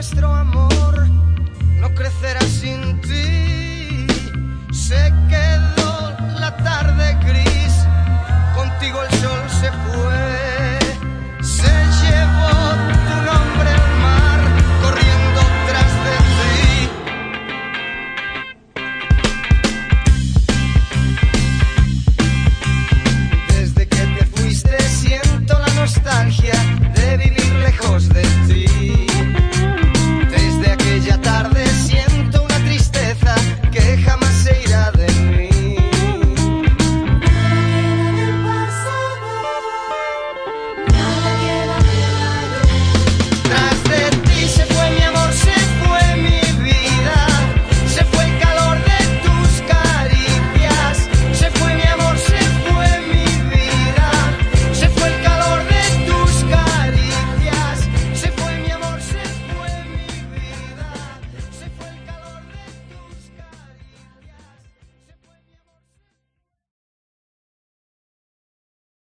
nuestro amor no crecerá sin ti. Se quedó la tarde gris, contigo el